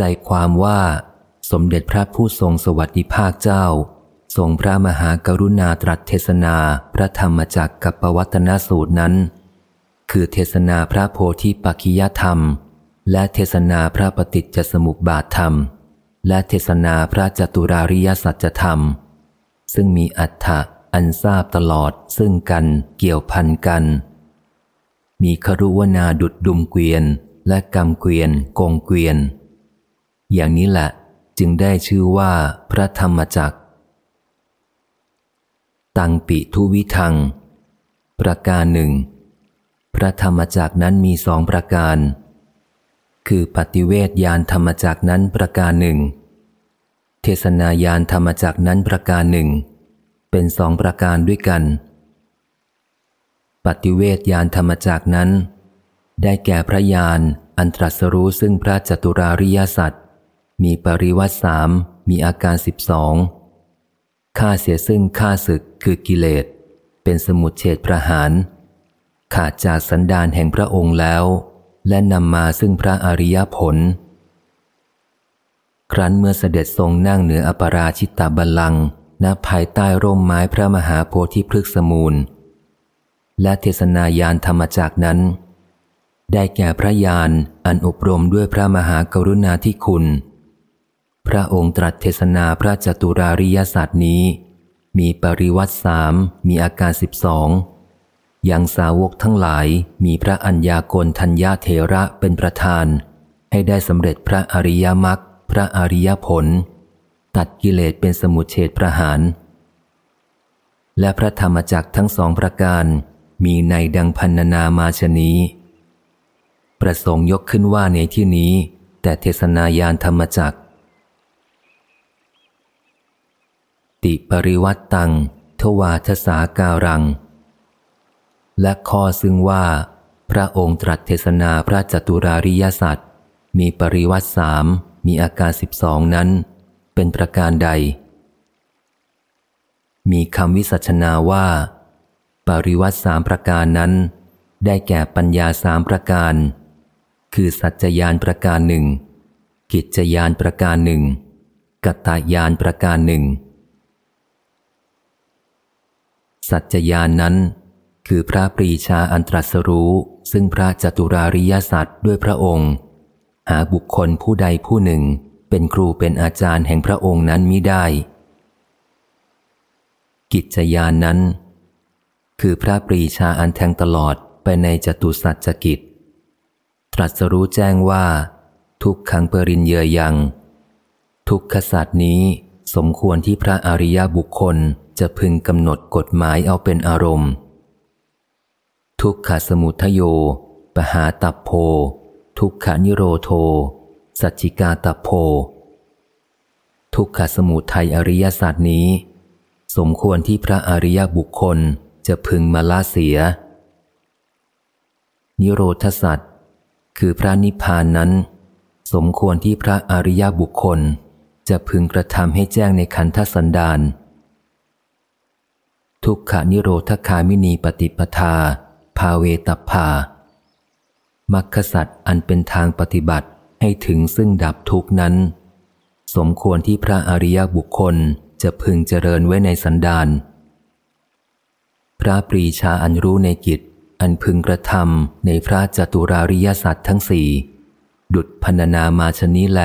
ใจความว่า สมเด็จพระผู้ทรงสวัสดิภาคเจ้า ทรงพระมหากรุณาตรัสเทศนาพระธรรมจักกับปวัตนสูตรนั้น คือเทศนาพระโพธิปัจขิยธรรม และเทศนาพระปฏิจจสมุปบาทธรรม และเทศนาพระจตุราริยสัจธรรม ซึ่งมีอัฏฐะอันทราบตลอดซึ่งกันเกี่ยวพันกัน มีครุวนาดุดดุมเกวียน และกำเกวียนกงเกวียน อย่างนี้แหละจึงได้ชื่อว่าพระธรรมจักรตังปิทุวิทัง ประการหนึ่ง พระธรรมจักรนั้นมีสองประการ คือปฏิเวทยานธรรมจักรนั้นประการหนึ่ง เทศนายานธรรมจักรนั้นประการหนึ่ง เป็นสองประการด้วยกัน ปฏิเวทยานธรรมจักรนั้น ได้แก่พระยานอันตรัสรู้ซึ่งพระจตุราริยสัตว์ มีปริวัติสามมีอาการสิบสองฆ่าเสียซึ่งฆ่าศึกคือกิเลส เป็นสมุดเฉดประหาร ขาดจากสันดานแห่งพระองค์แล้ว และนำมาซึ่งพระอริยผล ครั้นเมื่อเสด็จทรงนั่งเหนืออปราชิตาบัลลังณภายใต้ร่มไม้พระมหาโพธิพฤกษมูล และเทศนายานธรรมจักนั้น ได้แก่พระยานอันอบรมด้วยพระมหากรุณาธิคุณ พระองค์ตรัสเทศนาพระจตุราริยศาสตร์นี้ มีปริวัติสามมีอาการสิบสองอยังสาวกทั้งหลายมีพระอัญญากลทัญญาเทระเป็นประธาน ให้ได้สำเร็จพระอริยมรรคพระอริยผล ตัดกิเลสเป็นสมุทเฉดประหาร และพระธรรมจักทั้งสองประการ มีในดังพันนามาชนี้ ประสงค์ยกขึ้นว่าในที่นี้ แต่เทศนายานธรรมจัก ติปริวัตตัง ทวาทสาการัง และข้อซึ่งว่า พระองค์ตรัสเทศนาพระจตุราริยสัตว์มีปริวัตสามมีอาการสิบสองนั้น เป็นประการใด มีคำวิสัชนาว่า ปริวัตสามประการนั้น ได้แก่ปัญญาสามประการ คือสัจจยานประการหนึ่งกิจยานประการหนึ่งกัตตายานประการหนึ่ง สัจจญาณนนั้น คือพระปรีชาอันตรัสรู้ ซึ่งพระจตุราริยสัตว์ด้วยพระองค์ หาบุคคลผู้ใดผู้หนึ่ง เป็นครูเป็นอาจารย์แห่งพระองค์นั้นมิได้ กิจญาณนนั้น คือพระปรีชาอันแทงตลอดไปในจตุสัจจกิจ ตรัสรู้แจ้งว่า ทุกขังปริญเยยัง ทุกขสัตว์นี้สมควรที่พระอริยบุคคล จะพึงกำหนดกฎหมายเอาเป็นอารมณ์ ทุกขสมุทโย ปหาตับโพ ทุกขานิโรโท สัจจิกาตับโพ ทุกขสมุทัยอริยศาสตร์นี้ สมควรที่พระอริยบุคคลจะพึงมาละเสีย นิโรธสัตว์คือพระนิพพานนั้น สมควรที่พระอริยบุคคลจะพึงกระทำให้แจ้งในขันธสันดาน ทุกขานิโรธคามินีปฏิปทา ภาเวตภามัคคสัตอันเป็นทางปฏิบัติให้ถึงซึ่งดับทุกนั้น สมควรที่พระอริยบุคคลจะพึงเจริญไว้ในสันดานพระปรีชาอันรู้ในกิจ อันพึงกระทำในพระจตุราริยสัตว์ทั้งสี่ดุดพันนามาชนี้แล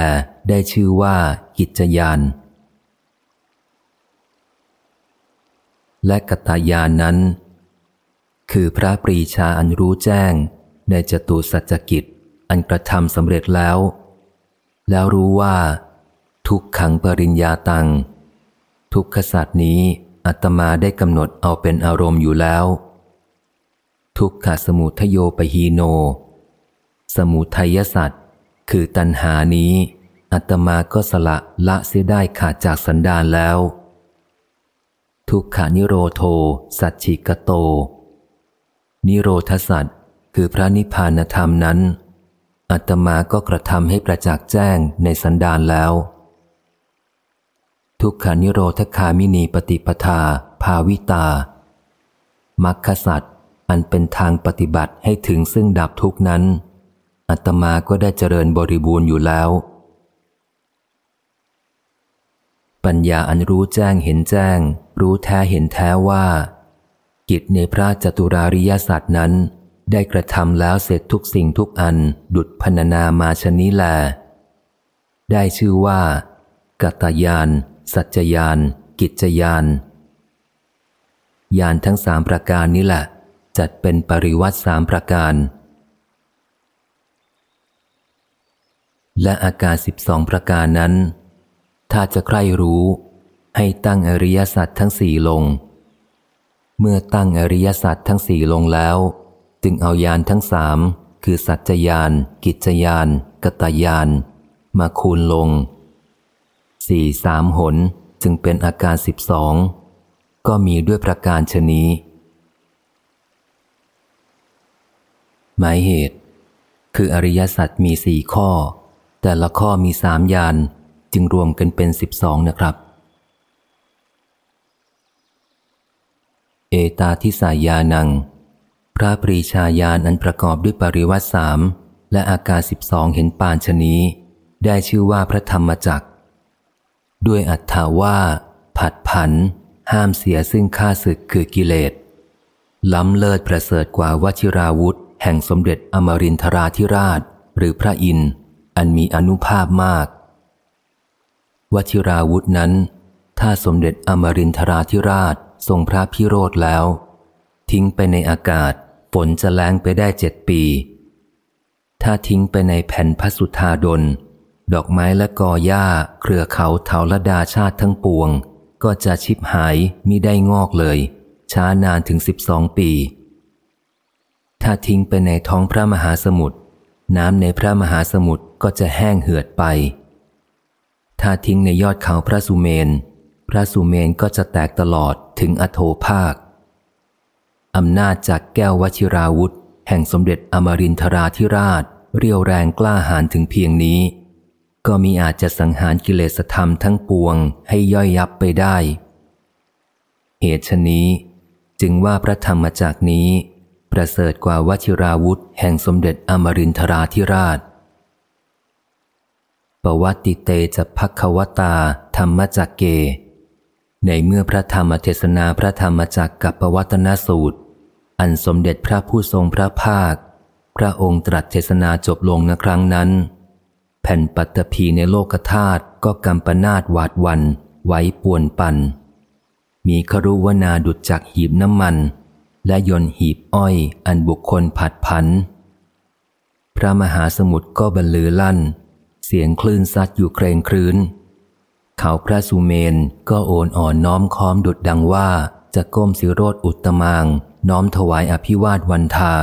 ได้ชื่อว่ากิจยาน และกตายานนั้น คือพระปรีชาอันรู้แจ้งในจตุสัจกิจอันกระทำสำเร็จแล้ว แล้วรู้ว่า ทุกขังปริญญาตัง ทุกขสัตว์นี้อัตมาได้กำหนดเอาเป็นอารมณ์อยู่แล้ว ทุกขสมุทโยปหีโน สมุทัยสัตว์คือตัณหานี้อัตมาก็สละละเสียได้ขาดจากสันดานแล้ว ทุกขานิโรโท สัจฉิกโต นิโรธสัตคือพระนิพพานธรรมนั้น อัตมาก็กระทำให้ประจักษ์แจ้งในสันดานแล้ว ทุกขานิโรธคามินีปฏิปทา ภาวิตา มัคคสัตอันเป็นทางปฏิบัติให้ถึงซึ่งดับทุกนั้น อัตมาก็ได้เจริญบริบูรณ์อยู่แล้ว ปัญญาอันรู้แจ้งเห็นแจ้ง รู้แท้เห็นแท้ว่า กิจในพระจตุราริยศาสตว์นั้น ได้กระทำแล้วเสร็จทุกสิ่งทุกอันดุดพรรณนามาชนิแล ได้ชื่อว่า กัตยาน สัจยาน กิจยาน ยานทั้งสามประการนี้แหละ จัดเป็นปริวัติสามประการ และอาการสิบสองประการนั้น ถ้าจะใคร่รู้ ให้ตั้งอริยสัจทั้งสี่ลง เมื่อตั้งอริยสัจทั้งสี่ลงแล้ว จึงเอายานทั้งสามคือสัจจยาน กิจยาน กตยาน มาคูณลงสี่สามหนจึงเป็นอาการสิบสองก็มีด้วยประการชนี้หมายเหตุ คืออริยสัจมีสี่ข้อ แต่ละข้อมีสามยานจึงรวมกันเป็นสิบสองนะครับ เอตาทิสายานัง พระปรีชาญาณอันประกอบด้วยปริวัติสามและอาการสิบสองเห็นปานชนี้ได้ชื่อว่าพระธรรมจักด้วยอัตถาว่า ผัดผัน ห้ามเสียซึ่งค่าศึกคือกิเลส ล้ำเลิศประเสริฐกว่าวชิราวุธ แห่งสมเด็จอมรินทราธิราช หรือพระอินทร์อันมีอนุภาพมาก วชิราวุธนั้น ถ้าสมเด็จอมรินทราธิราช ทรงพระพิโรธแล้ว ทิ้งไปในอากาศฝนจะแล้งไปได้เจ็ดปี ถ้าทิ้งไปในแผ่นพระสุธาดล ดอกไม้และกอหญ้า เครือเขาเทาลดาชาติทั้งปวง ก็จะชิบหายมิได้งอกเลย ช้านานถึงสิบสองปี ถ้าทิ้งไปในท้องพระมหาสมุทรน้ำในพระมหาสมุทรก็จะแห้งเหือดไป ถ้าทิ้งในยอดเขาพระสุเมน พระสุเมนก็จะแตกตลอดถึงอโถภาค อำนาจจากแก้ววชิราวุธ แห่งสมเด็จอมรินทราธิราช เรียวแรงกล้าหาญถึงเพียงนี้ ก็มีอาจจะสังหารกิเลสธรรมทั้งปวงให้ย่อยยับไปได้ เหตุชนี้จึงว่าพระธรรมจากนี้ ประเสริฐกว่าวชิราวุธ แห่งสมเด็จอมรินทราธิราชปวัติเตจะพักวตาธรรมจักเก ในเมื่อพระธรรมเทศนาพระธรรมจักกับปวัตนสูตร อันสมเด็จพระผู้ทรงพระภาค พระองค์ตรัสเทศนาจบลงในครั้งนั้น แผ่นปัตตภีในโลกธาตุก็กำปนาดหวาดวันไว้ป่วนปัน มีครุวนาดุดจากหีบน้ำมัน และยนหีบอ้อยอันบุคคลผัดพัน พระมหาสมุทรก็บรรลือลั่น เสียงคลื่นซัดอยู่เครงครื้น เขาพระสุเมนก็โอนอ่อนน้อมค้อมดุดดังว่าจะก้มสิโรธอุตมางน้อมถวายอภิวาทวันทา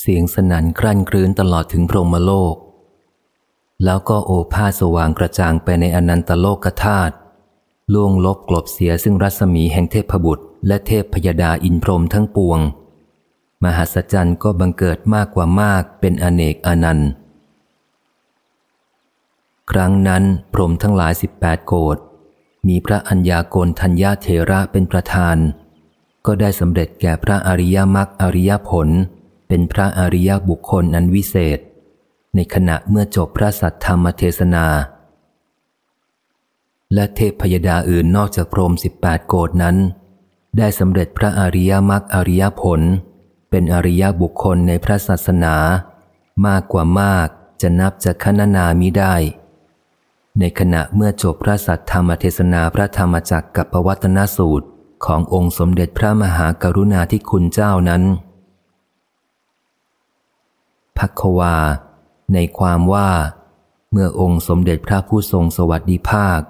เสียงสนั่นครั่นครื้นตลอดถึงพรหมโลก แล้วก็โอภาสว่างกระจ่างไปในอนันตโลกธาตุล่วงลบกลบเสียซึ่งรัศมีแห่งเทพบุตร และเทพพยดาอินพรหมทั้งปวง มหัศจรรย์ก็บังเกิดมากกว่ามากเป็นอเนกอนันต์ ครั้งนั้นพรมทั้งหลายสิบแปดโกดมีพระัญญาโกณทัญญาเทระเป็นประธาน ก็ได้สำเร็จแก่พระอริยมรรคอริยผล เป็นพระอริยบุคคลอันวิเศษ ในขณะเมื่อจบพระสัทธรรมเทศนา และเทพพยดาอื่นนอกจากพรมสิบแปดโกดนั้น ได้สำเร็จพระอริยมรรคอริยผล เป็นอริยบุคคลในพระศาสนา มากกว่ามากจะนับจะคณนามิได้ ในขณะเมื่อจบพระสัทธรรมเทศนาพระธรรมจักรกับปวัตนสูตรขององค์สมเด็จพระมหากรุณาธิคุณเจ้านั้นพักวา ในความว่า เมื่อองค์สมเด็จพระผู้ทรงสวัสดิภาค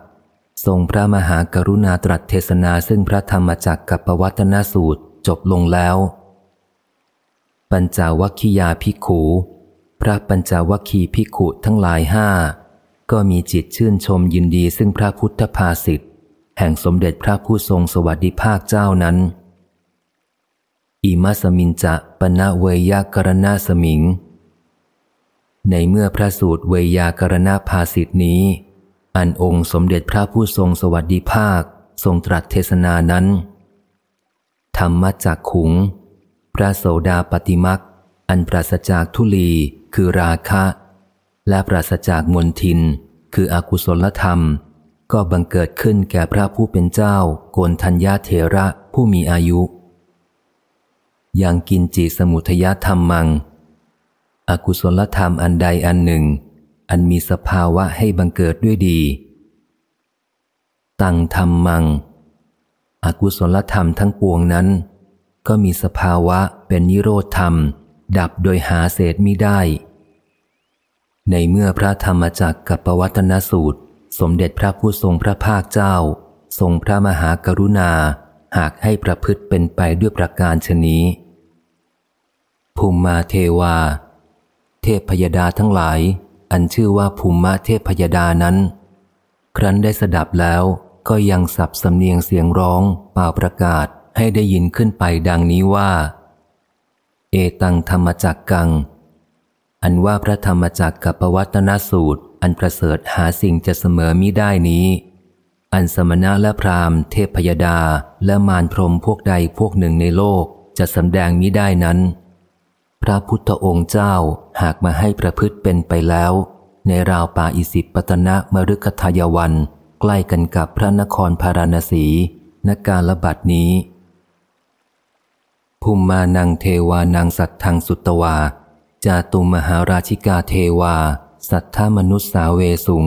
ทรงพระมหากรุณาตรัสเทศนาซึ่งพระธรรมจักรกับปวัตนสูตรจบลงแล้ว ปัญจวัคคียาภิกขุ พระปัญจวัคคีภิกขุทั้งหลายห้า ก็มีจิตชื่นชมยินดีซึ่งพระพุทธภาษิตแห่งสมเด็จพระผู้ทรงสวัสดิภาคเจ้านั้น อิมัสมินจะปณะเวยากรณาสมิง ในเมื่อพระสูตรเวยากรณาภาสิทธินี้ อันองค์สมเด็จพระผู้ทรงสวัสดิภาคทรงตรัสเทศนานั้น ธรรมจากขุง พระโสดาปฏิมักอันปราศจากทุลีคือราคะ และปราศจากมนทิน คืออกุศลธรรม ก็บังเกิดขึ้นแก่พระผู้เป็นเจ้า โกนทัญญาเถระผู้มีอายุ อย่างกินจีสมุทยธรรมมัง อกุศลธรรมอันใดอันหนึ่ง อันมีสภาวะให้บังเกิดด้วยดี ตังธรรมมัง อกุศลธรรมทั้งปวงนั้น ก็มีสภาวะเป็นนิโรธธรรม ดับโดยหาเศษมิได้ ในเมื่อพระธรรมจักรกับปวัตนสูตร สมเด็จพระผู้ทรงพระภาคเจ้า ทรงพระมหากรุณา หากให้ประพฤติเป็นไปด้วยประการชนี้ ภูมิมาเทวา เทพพยดาทั้งหลาย อันชื่อว่าภูมิมาเทพพยดานั้น ครั้นได้สดับแล้วก็ยังสับสำเนียงเสียงร้องเป่าประกาศให้ได้ยินขึ้นไปดังนี้ว่า เอตังธรรมจักกัง อันว่าพระธรรมจักกับปวัตนสูตร อันประเสริฐหาสิ่งจะเสมอมิได้นี้ อันสมณะและพรามเทพยดาและมารพรมพวกใดพวกหนึ่งในโลกจะสำแดงมิได้นั้น พระพุทธองค์เจ้าหากมาให้ประพฤติเป็นไปแล้ว ในราวป่าอิสิปตนะมรุกทายวัน ใกล้กันกับพระนครพาราณสีนการละบัดนี้ภูมิมานังเทวานังสัตทังสุตวา จาตุมหาราชิกาเทวา สัทธมนุษสาเวสุง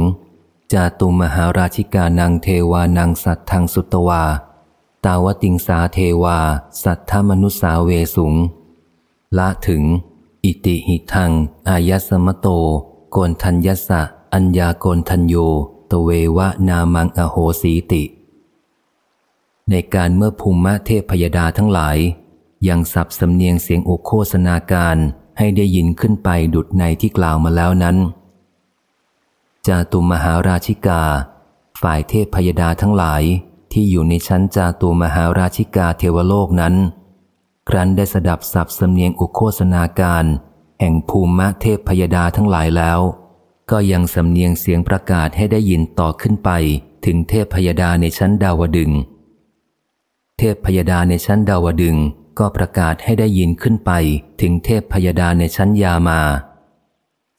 จาตุมหาราชิกานังเทวานังสัตทังสุตวา ตาวติงสาเทวา สัทธมนุษสาเวสุง ละถึง อิติหิทัง อายสมโต โกนทัญญสะ อัญญาโกนทัญโย ตเววะนามังอโหสีติ ในการเมื่อภูมิเทพพยดาทั้งหลาย ยังสับสำเนียงเสียงโอโคสนาการ ให้ได้ยินขึ้นไปดุดในที่กล่าวมาแล้วนั้น จาตุมหาราชิกา ฝ่ายเทพพยดาทั้งหลายที่อยู่ในชั้นจาตุมหาราชิกาเทวโลกนั้น ครั้นได้สดับสับสำเนียงอุโคสนาการ แห่งภูมิเทพพยดาทั้งหลายแล้ว ก็ยังสำเนียงเสียงประกาศให้ได้ยินต่อขึ้นไปถึงเทพพยดาในชั้นดาวดึง เทพพยดาในชั้นดาวดึง ก็ประกาศให้ได้ยินขึ้นไปถึงเทพพยดาในชั้นยามา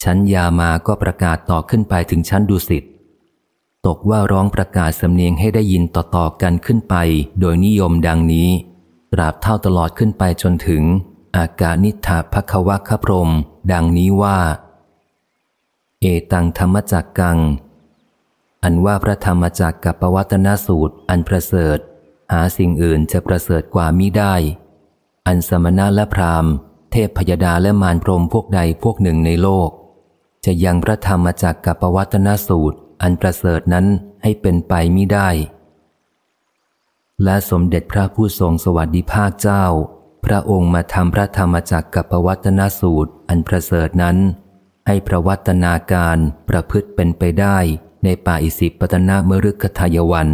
ชั้นยามาก็ประกาศต่อขึ้นไปถึงชั้นดุสิต ตกว่าร้องประกาศสำเนียงให้ได้ยินต่อๆกันขึ้นไป โดยนิยมดังนี้ ตราบเท่าตลอดขึ้นไปจนถึง อากานิธาภควะคพรม ดังนี้ว่า เอตังธรรมจักกัง อันว่าพระธรรมจักกับปวัตนสูตรอันประเสริฐหาสิ่งอื่นจะประเสริฐกว่ามิได้ อันสมณะและพราหมณ์ เทพพยดาและมารพรมพวกใดพวกหนึ่งในโลก จะยังพระธรรมจากกับปวัตนสูตร อันประเสริฐนั้นให้เป็นไปมิได้ และสมเด็จพระผู้ทรงสวัสดิภาคเจ้า พระองค์มาทำพระธรรมจากกับปวัตนสูตร อันประเสริฐนั้น ให้ประวัตนาการประพฤติเป็นไปได้ในป่าอิสิปตนามฤคทายวัน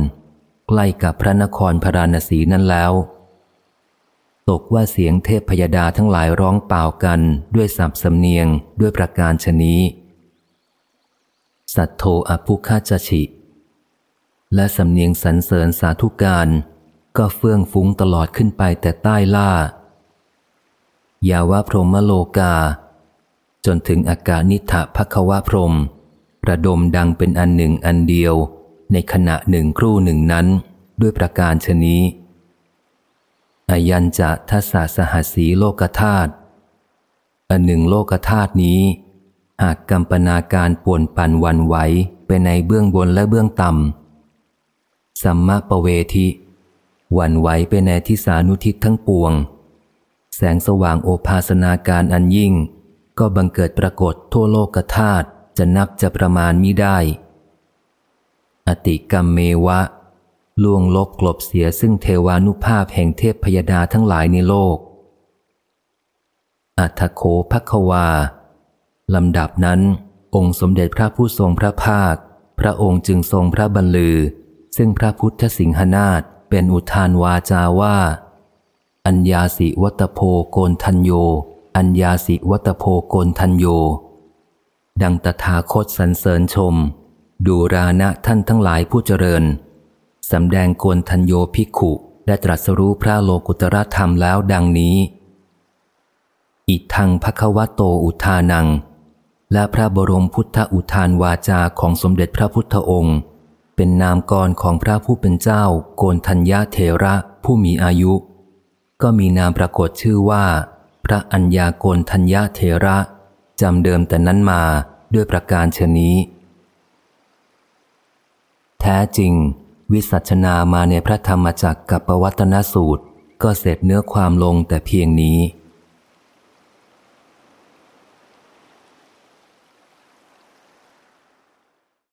ใกล้กับพระนครพราณสีนั้นแล้ว ตกว่าเสียงเทพพยดาทั้งหลายร้องเป่ากันด้วยสับสำเนียงด้วยประการชนี้ สัตโธอภุคาจชิ และสำเนียงสรรเสริญสาธุการ ก็เฟื่องฟุ้งตลอดขึ้นไปแต่ใต้ล่า ยาว่าพรหมโลกา จนถึงอากานิทะภควะพรหมระดมดังเป็นอันหนึ่งอันเดียว ในขณะหนึ่งครู่หนึ่งนั้น ด้วยประการชนี้ อายัญจะทัสสหัสีโลกธาตุอันหนึ่งโลกธาตุนี้ หากกำปนาการป่วนปั่นวันไหวไปในเบื้องบนและเบื้องต่ำสัมมาปเวทิวันไหวไปในทิสานุทิศทั้งปวง แสงสว่างโอภาสนาการอันยิ่ง ก็บังเกิดปรากฏทั่วโลกธาตุจะนับจะประมาณมิได้ อติกรรมเมวะ ล่วงลบกลบเสียซึ่งเทวานุภาพแห่งเทพพยดาทั้งหลายในโลก อัทโคภควา ลำดับนั้น องค์สมเด็จพระผู้ทรงพระภาค พระองค์จึงทรงพระบรรลือ ซึ่งพระพุทธสิงหนาฏเป็นอุทานวาจาว่า อัญญาสิวัตโพโกนทัญโย อัญญาสิวัตโพโกนทัญโย ดังตถาคตสรรเสริญชม ดูรานะท่านทั้งหลายผู้เจริญ สำแดงโกนทัญโยภิกขุได้ตรัสรู้พระโลกุตรธรรมแล้วดังนี้ อิทังภควโตอุทานัง และพระบรมพุทธอุทานวาจาของสมเด็จพระพุทธองค์ เป็นนามกรของพระผู้เป็นเจ้า โกนทัญญาเทระผู้มีอายุ ก็มีนามปรากฏชื่อว่า พระอัญญาโกนทัญญาเทระจำเดิมแต่นั้นมาด้วยประการชนี้ แท้จริง วิสัชนามาในพระธรรมจักรกับปวัตนสูตร ก็เสร็จเนื้อความลงแต่เพียงนี้